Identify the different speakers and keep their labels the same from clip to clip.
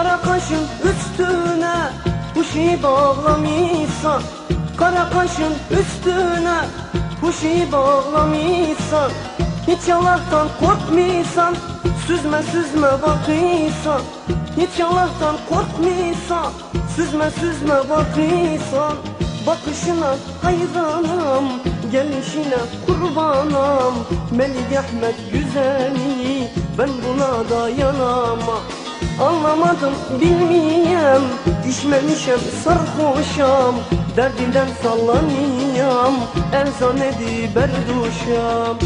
Speaker 1: Kara kaşın üstüne kuşu bağlamışsan Kara kaşın üstüne kuşu bağlamışsan Hiç Allah'tan korkmuşsan Süzme süzme bakıysan Hiç Allah'tan korkmuşsan Süzme süzme bakıysan Bakışına hayranım Gelişine kurbanım. Melik Ahmet güzeli Ben buna dayanamam Anlamadım bilmeyem İçmemişem sarhoşam. Derdinden sallanıyam Elzan edi berduşam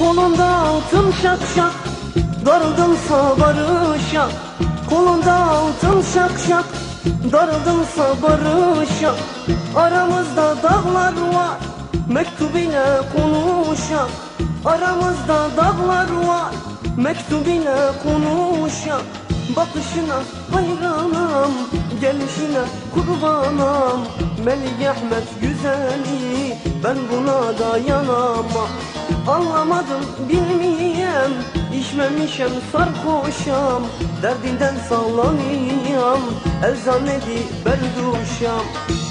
Speaker 1: Kolunda altın şak şak Darıldımsa barışa. Kolunda altın şak şak Darıldımsa barışa. Aramızda dağlar var Mektup ile konuşa. Aramızda dağlar var Mektup ile konuşa. Bakışına hayranım Gelişine kurbanım Melik Ahmet güzeli Ben buna dayanamam Anlamadım bilmeyem İçmemişem sarhoşam Derdinden sallanıyam Eczanedi berduşam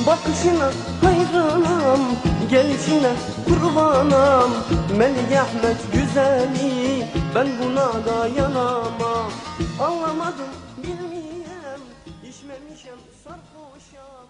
Speaker 1: Bakışına hayranım Gelişine kurbanım Melik Ahmet güzeli Ben buna dayanamam Anlamadım bilmeyem İçmemişem sarhoşam